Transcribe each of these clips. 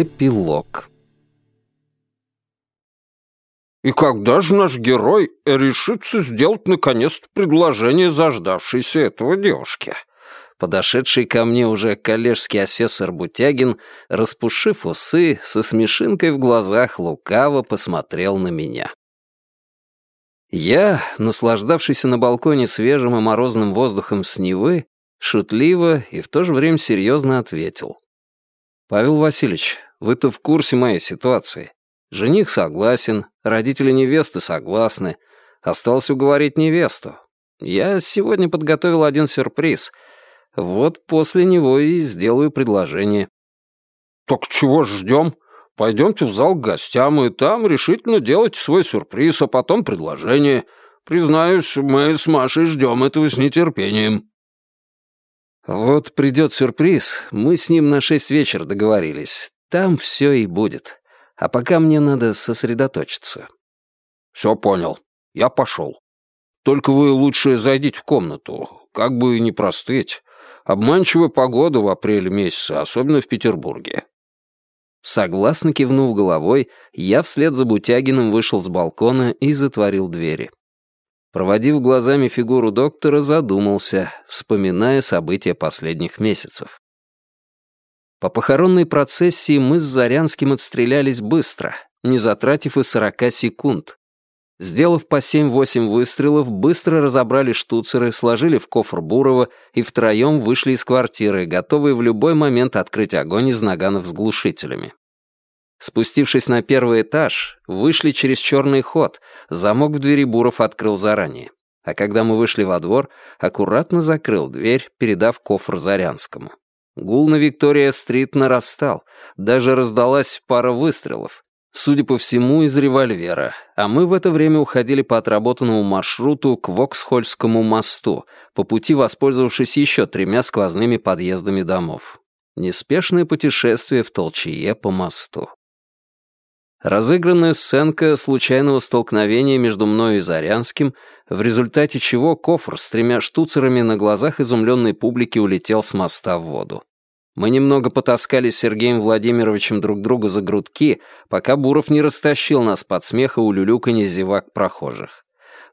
Эпилог «И когда же наш герой решится сделать наконец-то предложение заждавшейся этого девушке?» Подошедший ко мне уже коллежский асессор Бутягин, распушив усы, со смешинкой в глазах лукаво посмотрел на меня. Я, наслаждавшийся на балконе свежим и морозным воздухом с Невы, шутливо и в то же время серьезно ответил. «Павел Васильевич, вы-то в курсе моей ситуации. Жених согласен, родители невесты согласны. Осталось уговорить невесту. Я сегодня подготовил один сюрприз. Вот после него и сделаю предложение». «Так чего ждем? Пойдемте в зал к гостям, и там решительно делайте свой сюрприз, а потом предложение. Признаюсь, мы с Машей ждем этого с нетерпением». Вот придет сюрприз, мы с ним на шесть вечера договорились. Там все и будет. А пока мне надо сосредоточиться. Все понял. Я пошел. Только вы лучше зайдите в комнату, как бы не простыть. Обманчивая погода в апреле месяце, особенно в Петербурге. Согласно кивнув головой, я вслед за Бутягиным вышел с балкона и затворил двери. Проводив глазами фигуру доктора, задумался, вспоминая события последних месяцев. По похоронной процессии мы с Зарянским отстрелялись быстро, не затратив и сорока секунд. Сделав по семь-восемь выстрелов, быстро разобрали штуцеры, сложили в кофр Бурова и втроем вышли из квартиры, готовые в любой момент открыть огонь из наганов с глушителями. Спустившись на первый этаж, вышли через черный ход, замок в двери Буров открыл заранее. А когда мы вышли во двор, аккуратно закрыл дверь, передав кофр Зарянскому. Гул на Виктория-стрит нарастал, даже раздалась пара выстрелов. Судя по всему, из револьвера, а мы в это время уходили по отработанному маршруту к Воксхольскому мосту, по пути воспользовавшись еще тремя сквозными подъездами домов. Неспешное путешествие в толчее по мосту. Разыгранная сценка случайного столкновения между мной и Зарянским, в результате чего кофр с тремя штуцерами на глазах изумленной публики улетел с моста в воду. Мы немного потаскали с Сергеем Владимировичем друг друга за грудки, пока Буров не растащил нас под смех и улюлюканье зевак прохожих.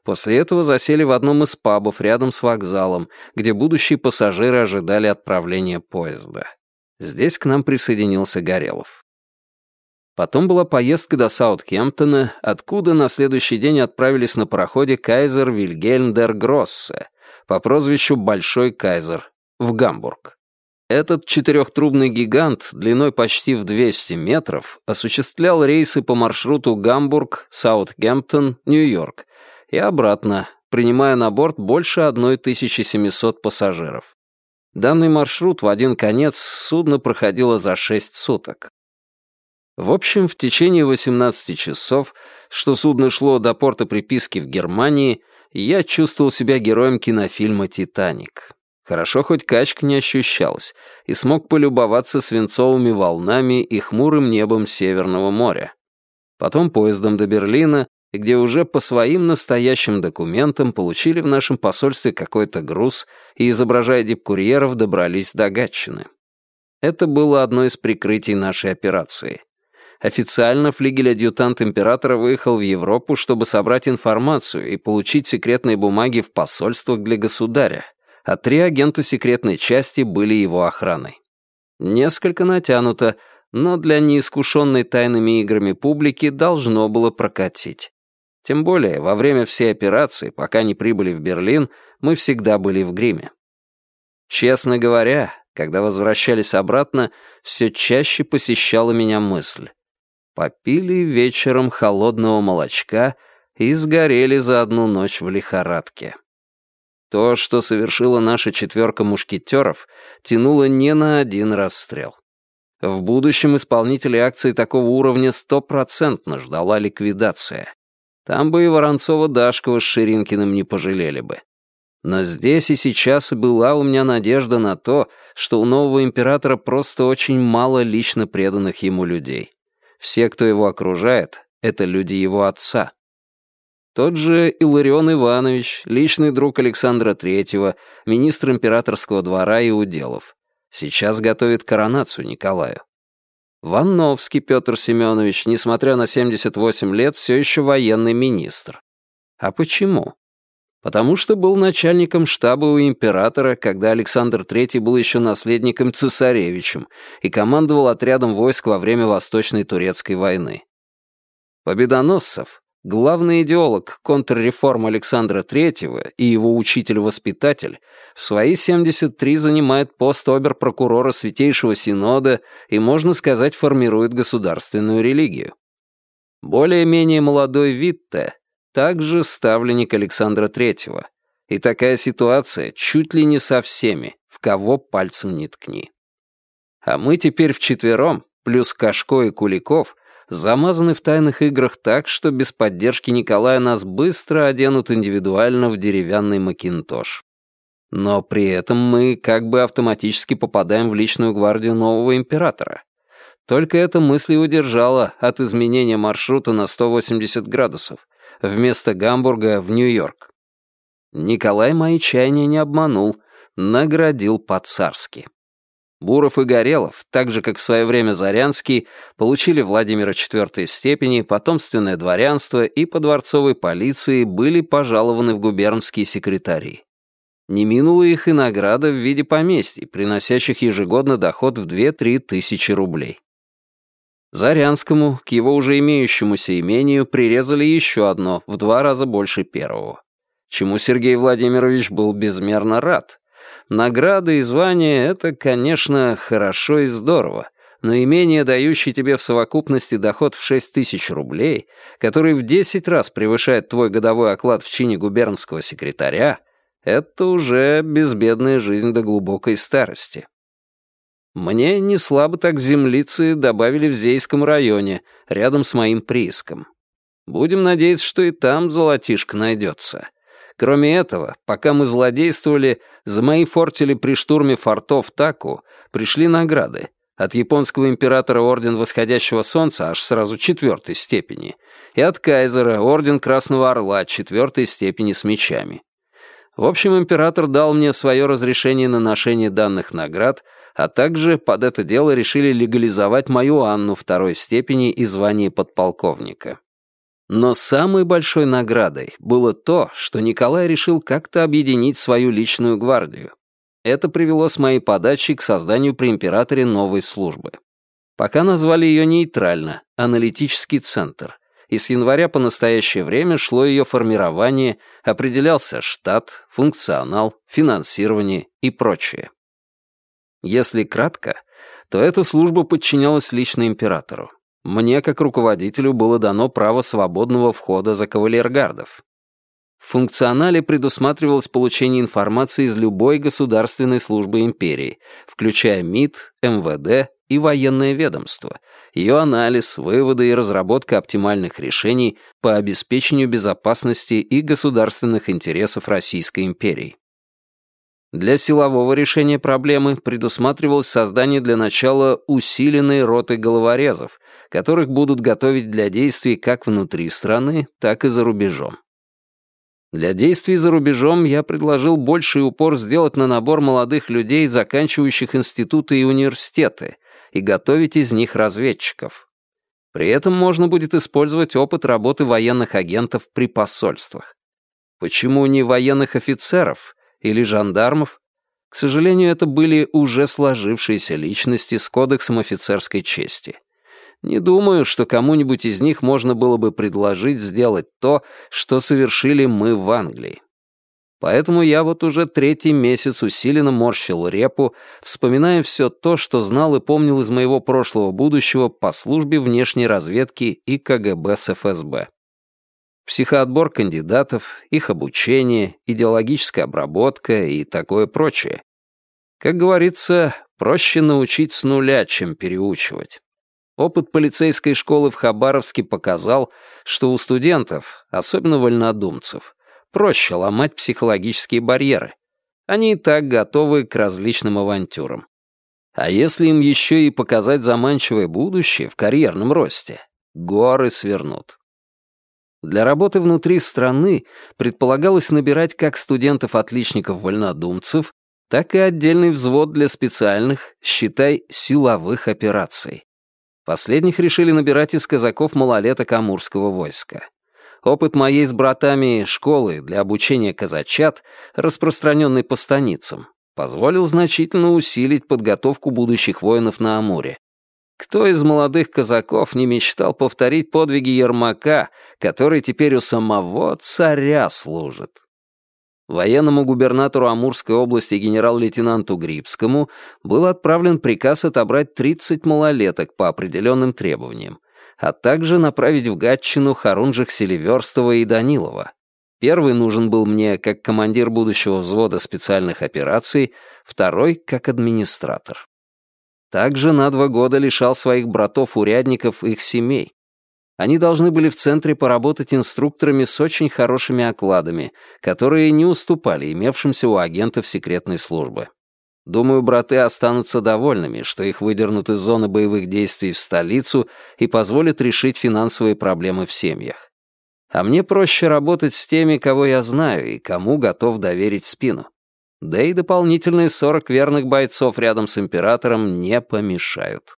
После этого засели в одном из пабов рядом с вокзалом, где будущие пассажиры ожидали отправления поезда. Здесь к нам присоединился Горелов. Потом была поездка до Саутгемптона, откуда на следующий день отправились на пароходе «Кайзер Вильгельм дер Гроссе» по прозвищу «Большой Кайзер» в Гамбург. Этот четырехтрубный гигант, длиной почти в 200 метров, осуществлял рейсы по маршруту Гамбург, Саутгемптон, Нью-Йорк и обратно, принимая на борт больше 1700 пассажиров. Данный маршрут в один конец судно проходило за 6 суток. В общем, в течение 18 часов, что судно шло до порта приписки в Германии, я чувствовал себя героем кинофильма «Титаник». Хорошо, хоть качка не ощущалась, и смог полюбоваться свинцовыми волнами и хмурым небом Северного моря. Потом поездом до Берлина, где уже по своим настоящим документам получили в нашем посольстве какой-то груз и, изображая дипкурьеров, добрались до Гатчины. Это было одно из прикрытий нашей операции. Официально флигель-адъютант императора выехал в Европу, чтобы собрать информацию и получить секретные бумаги в посольствах для государя, а три агента секретной части были его охраной. Несколько натянуто, но для неискушенной тайными играми публики должно было прокатить. Тем более, во время всей операции, пока не прибыли в Берлин, мы всегда были в гриме. Честно говоря, когда возвращались обратно, все чаще посещала меня мысль. Попили вечером холодного молочка и сгорели за одну ночь в лихорадке. То, что совершила наша четверка мушкетеров, тянуло не на один расстрел. В будущем исполнители акций такого уровня стопроцентно ждала ликвидация. Там бы и Воронцова-Дашкова с Ширинкиным не пожалели бы. Но здесь и сейчас была у меня надежда на то, что у нового императора просто очень мало лично преданных ему людей. Все, кто его окружает, это люди его отца. Тот же Иларион Иванович, личный друг Александра Третьего, министр императорского двора и уделов. Сейчас готовит коронацию Николаю. Ванновский Петр Семенович, несмотря на 78 лет, все еще военный министр. А почему? Потому что был начальником штаба у императора, когда Александр III был еще наследником цесаревичем и командовал отрядом войск во время Восточной Турецкой войны. Победоносцев, главный идеолог контрреформ Александра III и его учитель-воспитатель, в свои 73 занимает пост обер-прокурора Святейшего Синода и, можно сказать, формирует государственную религию. Более-менее молодой Витте также ставленник Александра III. И такая ситуация чуть ли не со всеми, в кого пальцем не ткни. А мы теперь вчетвером, плюс Кашко и Куликов, замазаны в тайных играх так, что без поддержки Николая нас быстро оденут индивидуально в деревянный макинтош. Но при этом мы как бы автоматически попадаем в личную гвардию нового императора. Только эта мысль удержала от изменения маршрута на 180 градусов, вместо Гамбурга в Нью-Йорк. Николай мои чаяния не обманул, наградил по-царски. Буров и Горелов, так же, как в свое время Зарянский, получили Владимира IV степени, потомственное дворянство и по дворцовой полиции были пожалованы в губернские секретари. Не минула их и награда в виде поместий, приносящих ежегодно доход в 2-3 тысячи рублей. Зарянскому, к его уже имеющемуся имению, прирезали еще одно, в два раза больше первого. Чему Сергей Владимирович был безмерно рад. Награды и звания — это, конечно, хорошо и здорово, но имение, дающее тебе в совокупности доход в 6 тысяч рублей, который в 10 раз превышает твой годовой оклад в чине губернского секретаря, это уже безбедная жизнь до глубокой старости. Мне не слабо так землицы добавили в Зейском районе, рядом с моим прииском. Будем надеяться, что и там золотишко найдется. Кроме этого, пока мы злодействовали, за мои фортили при штурме фортов Таку пришли награды. От японского императора Орден Восходящего Солнца аж сразу четвертой степени, и от кайзера Орден Красного Орла четвертой степени с мечами. В общем, император дал мне свое разрешение на ношение данных наград — а также под это дело решили легализовать мою Анну второй степени и звание подполковника. Но самой большой наградой было то, что Николай решил как-то объединить свою личную гвардию. Это привело с моей подачи к созданию при императоре новой службы. Пока назвали ее нейтрально — аналитический центр, и с января по настоящее время шло ее формирование, определялся штат, функционал, финансирование и прочее. Если кратко, то эта служба подчинялась лично императору. Мне, как руководителю, было дано право свободного входа за кавалергардов. В функционале предусматривалось получение информации из любой государственной службы империи, включая МИД, МВД и военное ведомство, ее анализ, выводы и разработка оптимальных решений по обеспечению безопасности и государственных интересов Российской империи. Для силового решения проблемы предусматривалось создание для начала усиленной роты головорезов, которых будут готовить для действий как внутри страны, так и за рубежом. Для действий за рубежом я предложил больший упор сделать на набор молодых людей, заканчивающих институты и университеты, и готовить из них разведчиков. При этом можно будет использовать опыт работы военных агентов при посольствах. Почему не военных офицеров, или жандармов. К сожалению, это были уже сложившиеся личности с кодексом офицерской чести. Не думаю, что кому-нибудь из них можно было бы предложить сделать то, что совершили мы в Англии. Поэтому я вот уже третий месяц усиленно морщил репу, вспоминая все то, что знал и помнил из моего прошлого будущего по службе внешней разведки и КГБ с ФСБ психоотбор кандидатов, их обучение, идеологическая обработка и такое прочее. Как говорится, проще научить с нуля, чем переучивать. Опыт полицейской школы в Хабаровске показал, что у студентов, особенно вольнодумцев, проще ломать психологические барьеры. Они и так готовы к различным авантюрам. А если им еще и показать заманчивое будущее в карьерном росте, горы свернут. Для работы внутри страны предполагалось набирать как студентов-отличников-вольнодумцев, так и отдельный взвод для специальных, считай, силовых операций. Последних решили набирать из казаков малолеток Амурского войска. Опыт моей с братами школы для обучения казачат, распространенный по станицам, позволил значительно усилить подготовку будущих воинов на Амуре. Кто из молодых казаков не мечтал повторить подвиги Ермака, который теперь у самого царя служит? Военному губернатору Амурской области генерал-лейтенанту Грибскому был отправлен приказ отобрать 30 малолеток по определенным требованиям, а также направить в Гатчину Харунжих Селиверстова и Данилова. Первый нужен был мне как командир будущего взвода специальных операций, второй — как администратор. Также на два года лишал своих братов-урядников их семей. Они должны были в центре поработать инструкторами с очень хорошими окладами, которые не уступали имевшимся у агентов секретной службы. Думаю, браты останутся довольными, что их выдернут из зоны боевых действий в столицу и позволят решить финансовые проблемы в семьях. А мне проще работать с теми, кого я знаю и кому готов доверить спину. Да и дополнительные 40 верных бойцов рядом с императором не помешают.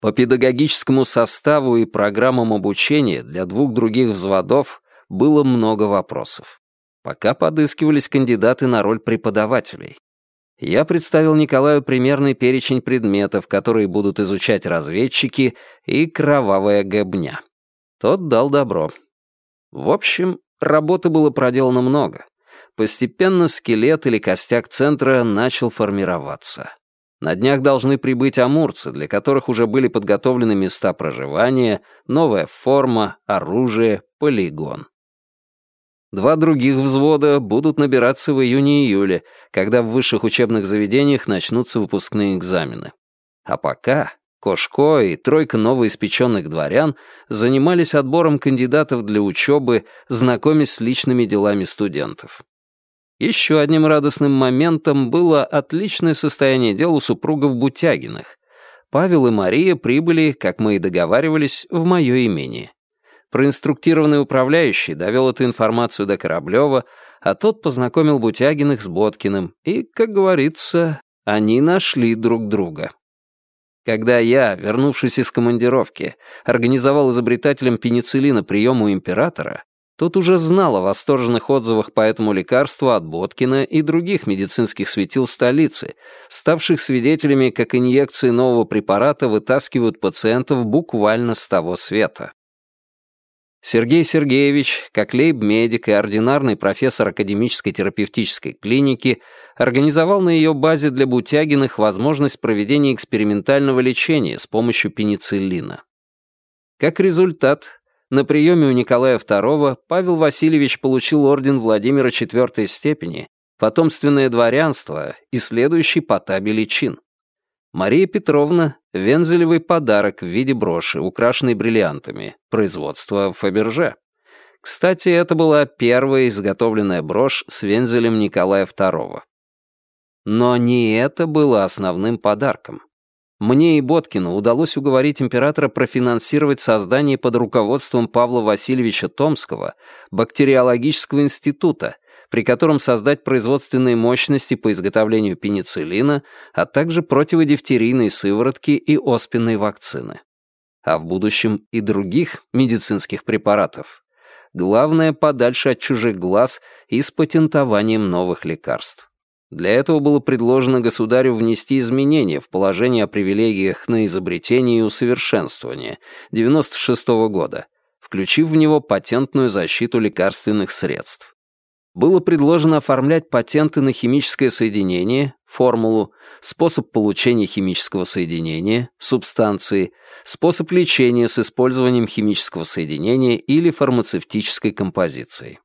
По педагогическому составу и программам обучения для двух других взводов было много вопросов. Пока подыскивались кандидаты на роль преподавателей. Я представил Николаю примерный перечень предметов, которые будут изучать разведчики, и кровавая гобня. Тот дал добро. В общем, работы было проделано много. Постепенно скелет или костяк центра начал формироваться. На днях должны прибыть амурцы, для которых уже были подготовлены места проживания, новая форма, оружие, полигон. Два других взвода будут набираться в июне-июле, когда в высших учебных заведениях начнутся выпускные экзамены. А пока Кошко и тройка новоиспеченных дворян занимались отбором кандидатов для учебы, знакомясь с личными делами студентов. Еще одним радостным моментом было отличное состояние дел у супругов Бутягиных. Павел и Мария прибыли, как мы и договаривались, в мое имение. Проинструктированный управляющий довел эту информацию до Кораблева, а тот познакомил Бутягиных с Боткиным, и, как говорится, они нашли друг друга. Когда я, вернувшись из командировки, организовал изобретателем пенициллина прием у императора, тот уже знал о восторженных отзывах по этому лекарству от Боткина и других медицинских светил столицы, ставших свидетелями, как инъекции нового препарата вытаскивают пациентов буквально с того света. Сергей Сергеевич, как лейб-медик и ординарный профессор академической терапевтической клиники, организовал на ее базе для Бутягиных возможность проведения экспериментального лечения с помощью пенициллина. Как результат, на приеме у Николая II Павел Васильевич получил орден Владимира IV степени, потомственное дворянство и следующий по табели чин. Мария Петровна — вензелевый подарок в виде броши, украшенной бриллиантами, производство Фаберже. Кстати, это была первая изготовленная брошь с вензелем Николая II. Но не это было основным подарком. Мне и Боткину удалось уговорить императора профинансировать создание под руководством Павла Васильевича Томского бактериологического института, при котором создать производственные мощности по изготовлению пенициллина, а также противодифтерийной сыворотки и оспенной вакцины. А в будущем и других медицинских препаратов. Главное, подальше от чужих глаз и с патентованием новых лекарств. Для этого было предложено государю внести изменения в положение о привилегиях на изобретение и усовершенствование 96 -го года, включив в него патентную защиту лекарственных средств было предложено оформлять патенты на химическое соединение, формулу, способ получения химического соединения, субстанции, способ лечения с использованием химического соединения или фармацевтической композиции.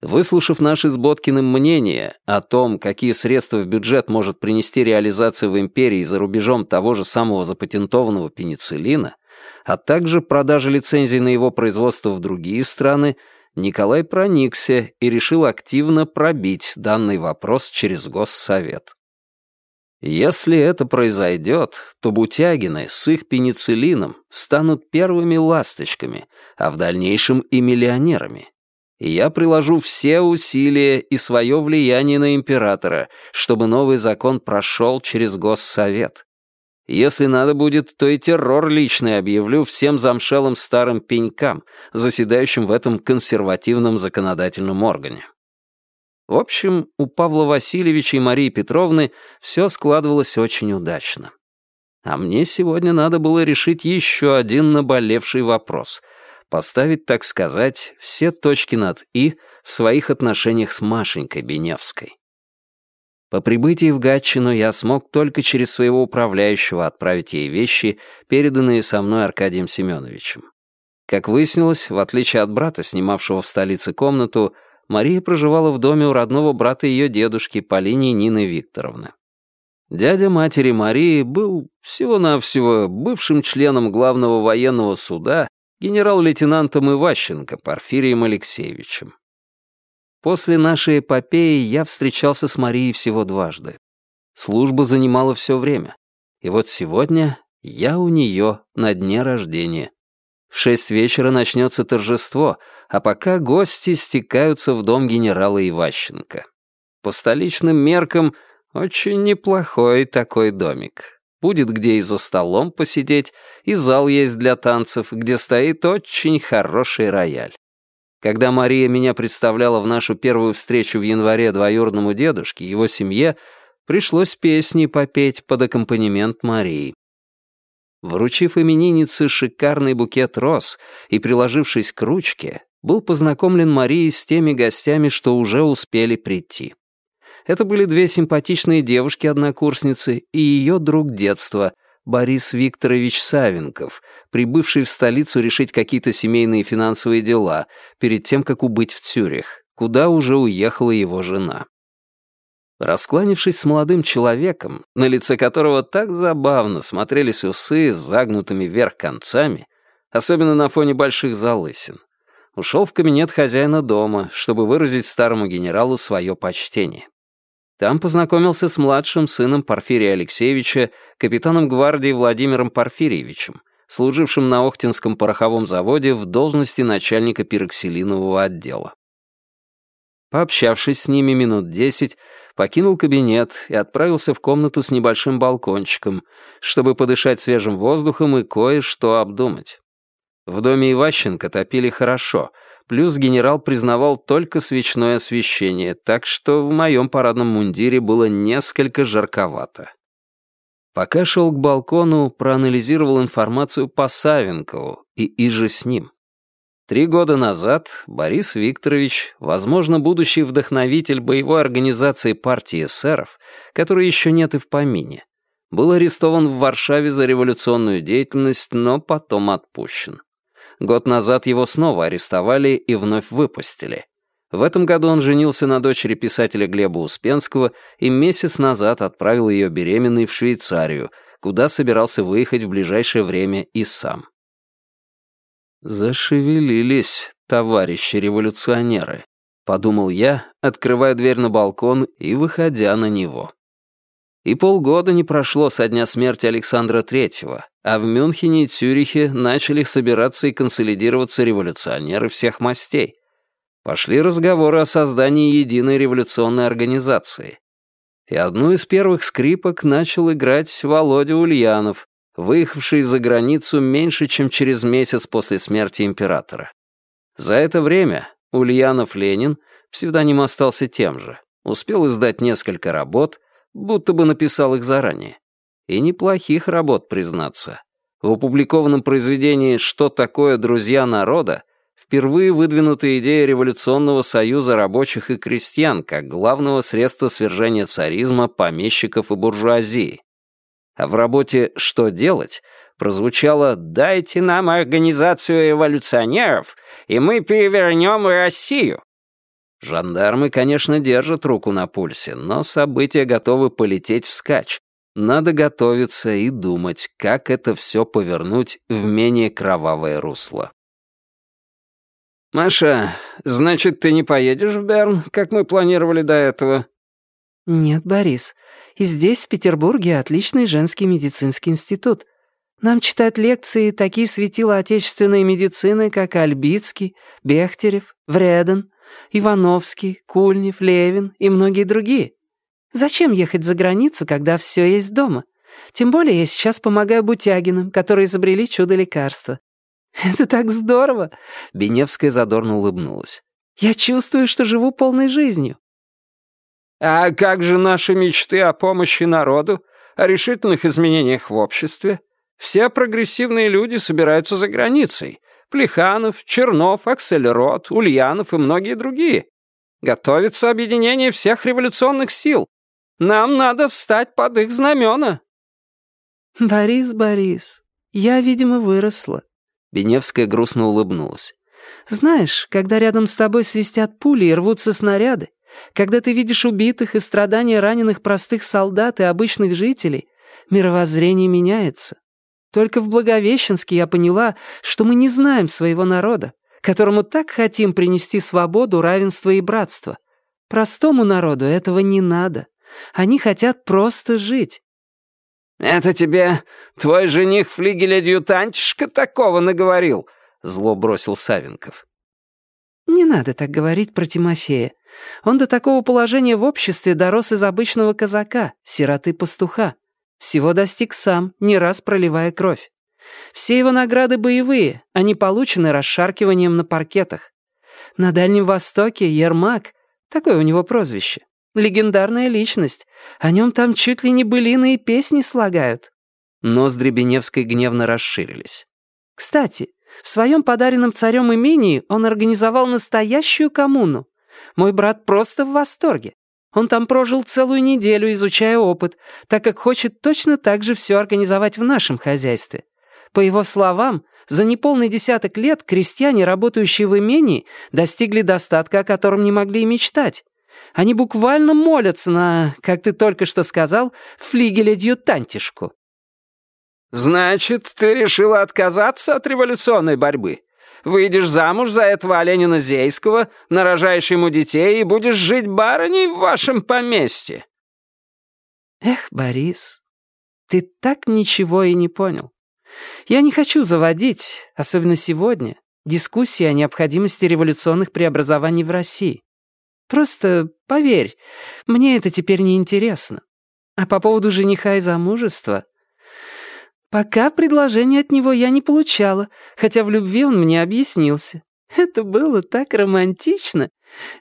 Выслушав наши с Боткиным мнение о том, какие средства в бюджет может принести реализация в империи за рубежом того же самого запатентованного пенициллина, а также продажа лицензий на его производство в другие страны, Николай проникся и решил активно пробить данный вопрос через Госсовет. Если это произойдет, то Бутягины с их пенициллином станут первыми ласточками, а в дальнейшем и миллионерами. Я приложу все усилия и свое влияние на императора, чтобы новый закон прошел через Госсовет. Если надо будет, то и террор личный объявлю всем замшелым старым пенькам, заседающим в этом консервативном законодательном органе. В общем, у Павла Васильевича и Марии Петровны все складывалось очень удачно. А мне сегодня надо было решить еще один наболевший вопрос — поставить, так сказать, все точки над «и» в своих отношениях с Машенькой Беневской. По прибытии в Гатчину я смог только через своего управляющего отправить ей вещи, переданные со мной Аркадием Семеновичем. Как выяснилось, в отличие от брата, снимавшего в столице комнату, Мария проживала в доме у родного брата ее дедушки по линии Нины Викторовны. Дядя матери Марии был всего-навсего бывшим членом главного военного суда генерал-лейтенантом Иващенко Порфирием Алексеевичем. После нашей эпопеи я встречался с Марией всего дважды. Служба занимала все время. И вот сегодня я у нее на дне рождения. В шесть вечера начнется торжество, а пока гости стекаются в дом генерала Иващенко. По столичным меркам очень неплохой такой домик. Будет где и за столом посидеть, и зал есть для танцев, где стоит очень хороший рояль. Когда Мария меня представляла в нашу первую встречу в январе двоюродному дедушке и его семье, пришлось песни попеть под аккомпанемент Марии. Вручив имениннице шикарный букет роз и приложившись к ручке, был познакомлен Марии с теми гостями, что уже успели прийти. Это были две симпатичные девушки-однокурсницы и ее друг детства — Борис Викторович Савенков, прибывший в столицу решить какие-то семейные финансовые дела перед тем, как убыть в Цюрих, куда уже уехала его жена. Раскланившись с молодым человеком, на лице которого так забавно смотрелись усы с загнутыми вверх концами, особенно на фоне больших залысин, ушел в кабинет хозяина дома, чтобы выразить старому генералу свое почтение. Там познакомился с младшим сыном Порфирия Алексеевича, капитаном гвардии Владимиром Порфирьевичем, служившим на Охтинском пороховом заводе в должности начальника пироксилинового отдела. Пообщавшись с ними минут десять, покинул кабинет и отправился в комнату с небольшим балкончиком, чтобы подышать свежим воздухом и кое-что обдумать. В доме Иващенко топили хорошо — Плюс генерал признавал только свечное освещение, так что в моем парадном мундире было несколько жарковато. Пока шел к балкону, проанализировал информацию по Савенкову и иже с ним. Три года назад Борис Викторович, возможно, будущий вдохновитель боевой организации партии эсеров, которой еще нет и в помине, был арестован в Варшаве за революционную деятельность, но потом отпущен. Год назад его снова арестовали и вновь выпустили. В этом году он женился на дочери писателя Глеба Успенского и месяц назад отправил ее беременной в Швейцарию, куда собирался выехать в ближайшее время и сам. «Зашевелились, товарищи революционеры», — подумал я, открывая дверь на балкон и выходя на него. И полгода не прошло со дня смерти Александра Третьего, а в Мюнхене и Цюрихе начали собираться и консолидироваться революционеры всех мастей. Пошли разговоры о создании единой революционной организации. И одну из первых скрипок начал играть Володя Ульянов, выехавший за границу меньше, чем через месяц после смерти императора. За это время Ульянов Ленин, псевдоним остался тем же, успел издать несколько работ, будто бы написал их заранее. И неплохих работ, признаться. В опубликованном произведении «Что такое друзья народа» впервые выдвинута идея революционного союза рабочих и крестьян как главного средства свержения царизма, помещиков и буржуазии. А в работе «Что делать» прозвучало «Дайте нам организацию эволюционеров, и мы перевернем Россию». Жандармы, конечно, держат руку на пульсе, но события готовы полететь вскачь. Надо готовиться и думать, как это все повернуть в менее кровавое русло. «Маша, значит, ты не поедешь в Берн, как мы планировали до этого?» «Нет, Борис. И здесь, в Петербурге, отличный женский медицинский институт. Нам читают лекции такие светила отечественной медицины, как Альбицкий, Бехтерев, Вреден, Ивановский, Кульнев, Левин и многие другие. Зачем ехать за границу, когда все есть дома? Тем более я сейчас помогаю Бутягинам, которые изобрели чудо-лекарство. Это так здорово!» Беневская задорно улыбнулась. «Я чувствую, что живу полной жизнью». «А как же наши мечты о помощи народу, о решительных изменениях в обществе? Все прогрессивные люди собираются за границей. Плеханов, Чернов, Аксельрод, Ульянов и многие другие. Готовится объединение всех революционных сил. Нам надо встать под их знамена». «Борис, Борис, я, видимо, выросла». Беневская грустно улыбнулась. «Знаешь, когда рядом с тобой свистят пули и рвутся снаряды, когда ты видишь убитых и страдания раненых простых солдат и обычных жителей, мировоззрение меняется. Только в Благовещенске я поняла, что мы не знаем своего народа, которому так хотим принести свободу, равенство и братство. Простому народу этого не надо. Они хотят просто жить. «Это тебе твой жених флигель-адъютантишка такого наговорил?» — зло бросил Савенков. «Не надо так говорить про Тимофея. Он до такого положения в обществе дорос из обычного казака, сироты-пастуха. Всего достиг сам, не раз проливая кровь. Все его награды боевые, они получены расшаркиванием на паркетах. На Дальнем Востоке Ермак, такое у него прозвище, легендарная личность. О нем там чуть ли не былины и песни слагают. Ноздри Беневской гневно расширились. Кстати, в своем подаренном царем имении он организовал настоящую коммуну. Мой брат просто в восторге. Он там прожил целую неделю, изучая опыт, так как хочет точно так же все организовать в нашем хозяйстве. По его словам, за неполный десяток лет крестьяне, работающие в имении, достигли достатка, о котором не могли и мечтать. Они буквально молятся на, как ты только что сказал, флигеля-дьютантишку. «Значит, ты решила отказаться от революционной борьбы? Выйдешь замуж за этого Оленина Зейского, нарожаешь ему детей и будешь жить барыней в вашем поместье?» «Эх, Борис, ты так ничего и не понял. Я не хочу заводить, особенно сегодня, дискуссии о необходимости революционных преобразований в России. Просто поверь, мне это теперь не интересно. А по поводу жениха и замужества... Пока предложение от него я не получала, хотя в любви он мне объяснился. Это было так романтично.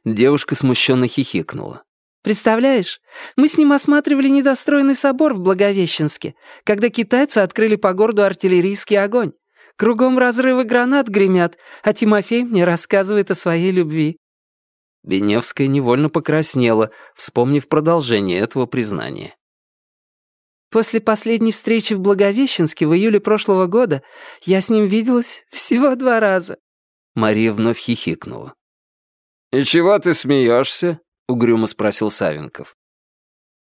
Девушка смущенно хихикнула. Представляешь, мы с ним осматривали недостроенный собор в Благовещенске, когда китайцы открыли по городу артиллерийский огонь. Кругом разрывы гранат гремят, а Тимофей мне рассказывает о своей любви. Беневская невольно покраснела, вспомнив продолжение этого признания. После последней встречи в Благовещенске в июле прошлого года я с ним виделась всего два раза. Мария вновь хихикнула. «И чего ты смеешься?» — угрюмо спросил Савенков.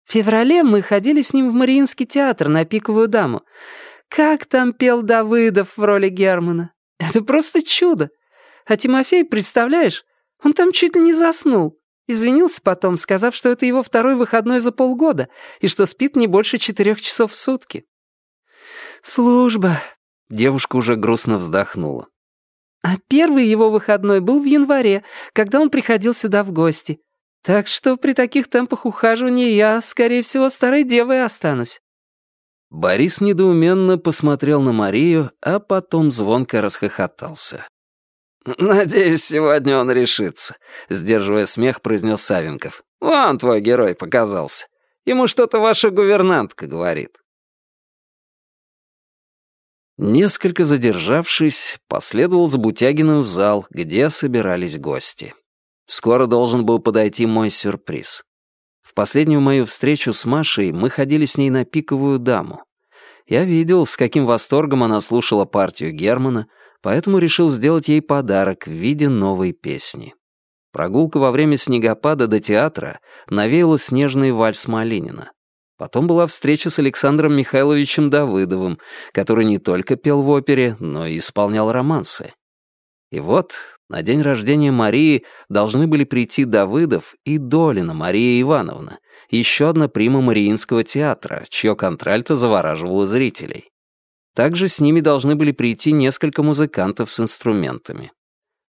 В феврале мы ходили с ним в Мариинский театр на «Пиковую даму». Как там пел Давыдов в роли Германа? Это просто чудо. А Тимофей, представляешь, он там чуть ли не заснул. Извинился потом, сказав, что это его второй выходной за полгода и что спит не больше четырех часов в сутки. «Служба», — девушка уже грустно вздохнула. А первый его выходной был в январе, когда он приходил сюда в гости. Так что при таких темпах ухаживания я, скорее всего, старой девой останусь. Борис недоуменно посмотрел на Марию, а потом звонко расхохотался. «Надеюсь, сегодня он решится», — сдерживая смех, произнес Савенков. «Вон твой герой показался. Ему что-то ваша гувернантка говорит». Несколько задержавшись, последовал за Бутягиным в зал, где собирались гости. Скоро должен был подойти мой сюрприз. В последнюю мою встречу с Машей мы ходили с ней на пиковую даму. Я видел, с каким восторгом она слушала партию Германа, поэтому решил сделать ей подарок в виде новой песни. Прогулка во время снегопада до театра навеяла снежный вальс Малинина. Потом была встреча с Александром Михайловичем Давыдовым, который не только пел в опере, но и исполнял романсы. И вот на день рождения Марии должны были прийти Давыдов и Долина Мария Ивановна, еще одна прима Мариинского театра, чье контральто завораживало зрителей. Также с ними должны были прийти несколько музыкантов с инструментами.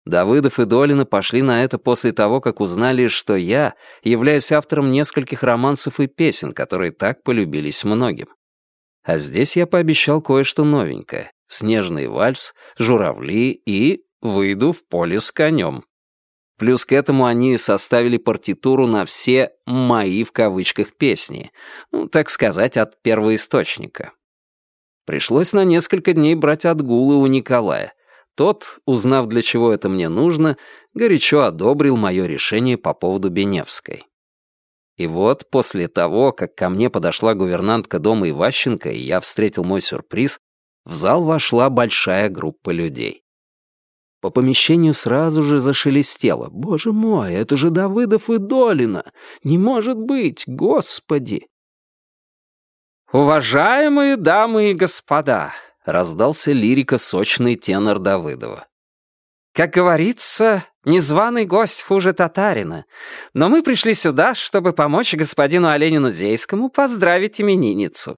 Давыдов и Долина пошли на это после того, как узнали, что я являюсь автором нескольких романсов и песен, которые так полюбились многим. А здесь я пообещал кое-что новенькое. Снежный вальс, журавли и выйду в поле с конем. Плюс к этому они составили партитуру на все «мои» в кавычках песни, ну, так сказать, от первоисточника. Пришлось на несколько дней брать отгулы у Николая. Тот, узнав, для чего это мне нужно, горячо одобрил мое решение по поводу Беневской. И вот после того, как ко мне подошла гувернантка дома Иващенко, и я встретил мой сюрприз, в зал вошла большая группа людей. По помещению сразу же зашелестело. «Боже мой, это же Давыдов и Долина! Не может быть, господи!» «Уважаемые дамы и господа!» — раздался лирика сочный тенор Давыдова. «Как говорится, незваный гость хуже татарина, но мы пришли сюда, чтобы помочь господину Оленину Зейскому поздравить именинницу.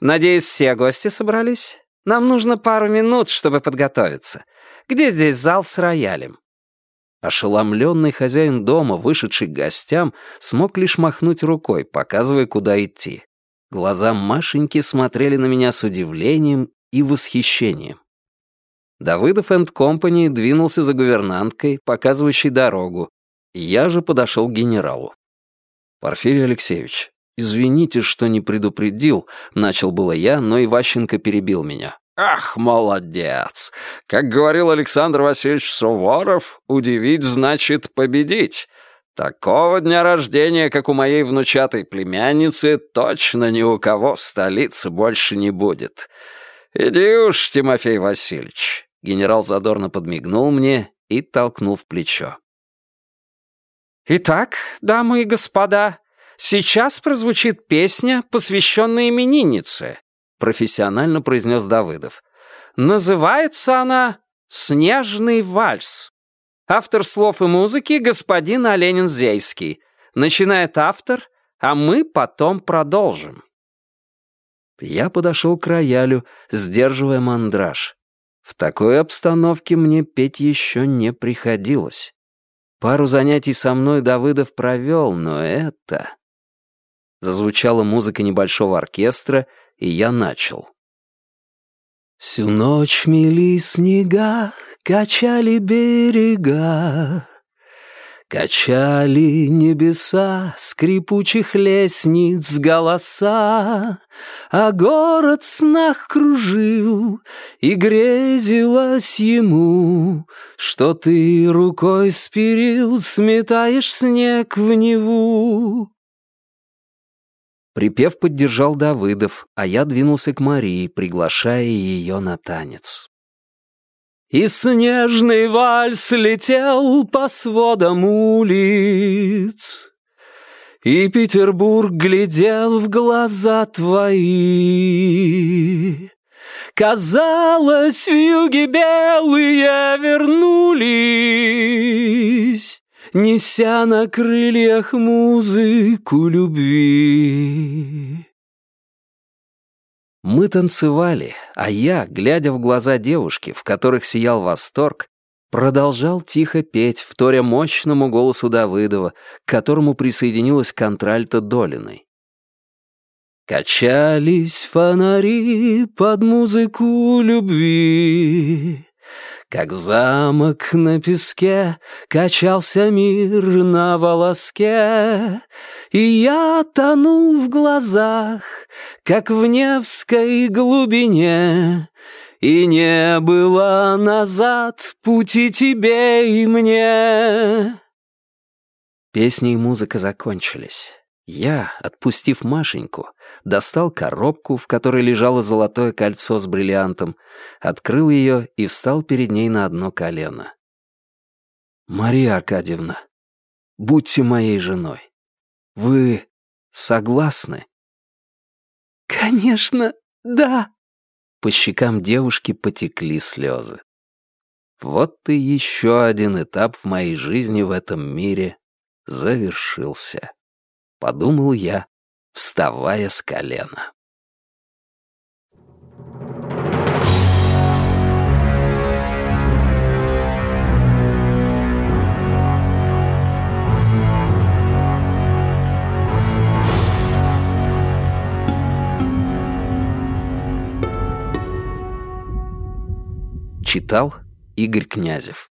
Надеюсь, все гости собрались? Нам нужно пару минут, чтобы подготовиться. Где здесь зал с роялем?» Ошеломленный хозяин дома, вышедший к гостям, смог лишь махнуть рукой, показывая, куда идти. Глаза Машеньки смотрели на меня с удивлением и восхищением. Давыдов энд Компани двинулся за гувернанткой, показывающей дорогу. Я же подошел к генералу. «Порфирий Алексеевич, извините, что не предупредил», — начал было я, но Иващенко перебил меня. «Ах, молодец! Как говорил Александр Васильевич Суворов, удивить значит победить. Такого дня рождения, как у моей внучатой племянницы, точно ни у кого в столице больше не будет. Иди уж, Тимофей Васильевич». Генерал задорно подмигнул мне и толкнул в плечо. «Итак, дамы и господа, сейчас прозвучит песня, посвященная имениннице, профессионально произнес Давыдов. Называется она «Снежный вальс». Автор слов и музыки — господин Оленин Зейский. Начинает автор, а мы потом продолжим. Я подошел к роялю, сдерживая мандраж. В такой обстановке мне петь еще не приходилось. Пару занятий со мной Давыдов провел, но это... Зазвучала музыка небольшого оркестра, и я начал. Всю ночь мели снега, качали берега, Качали небеса скрипучих лестниц голоса, А город в снах кружил, и грезилось ему, Что ты рукой спирил сметаешь снег в Неву. Припев поддержал Давыдов, а я двинулся к Марии, приглашая ее на танец. И снежный вальс летел по сводам улиц, И Петербург глядел в глаза твои. Казалось, в юге белые вернулись, неся на крыльях музыку любви. Мы танцевали, а я, глядя в глаза девушки, в которых сиял восторг, продолжал тихо петь, вторя мощному голосу Давыдова, к которому присоединилась контральта Долиной. Качались фонари под музыку любви, как замок на песке качался мир на волоске, И я тонул в глазах, как в Невской глубине, И не было назад пути тебе и мне. Песни и музыка закончились. Я, отпустив Машеньку, достал коробку, в которой лежало золотое кольцо с бриллиантом, открыл ее и встал перед ней на одно колено. «Мария Аркадьевна, будьте моей женой. Вы согласны?» «Конечно, да!» По щекам девушки потекли слезы. Вот и еще один этап в моей жизни в этом мире завершился — подумал я, вставая с колена. Читал Игорь Князев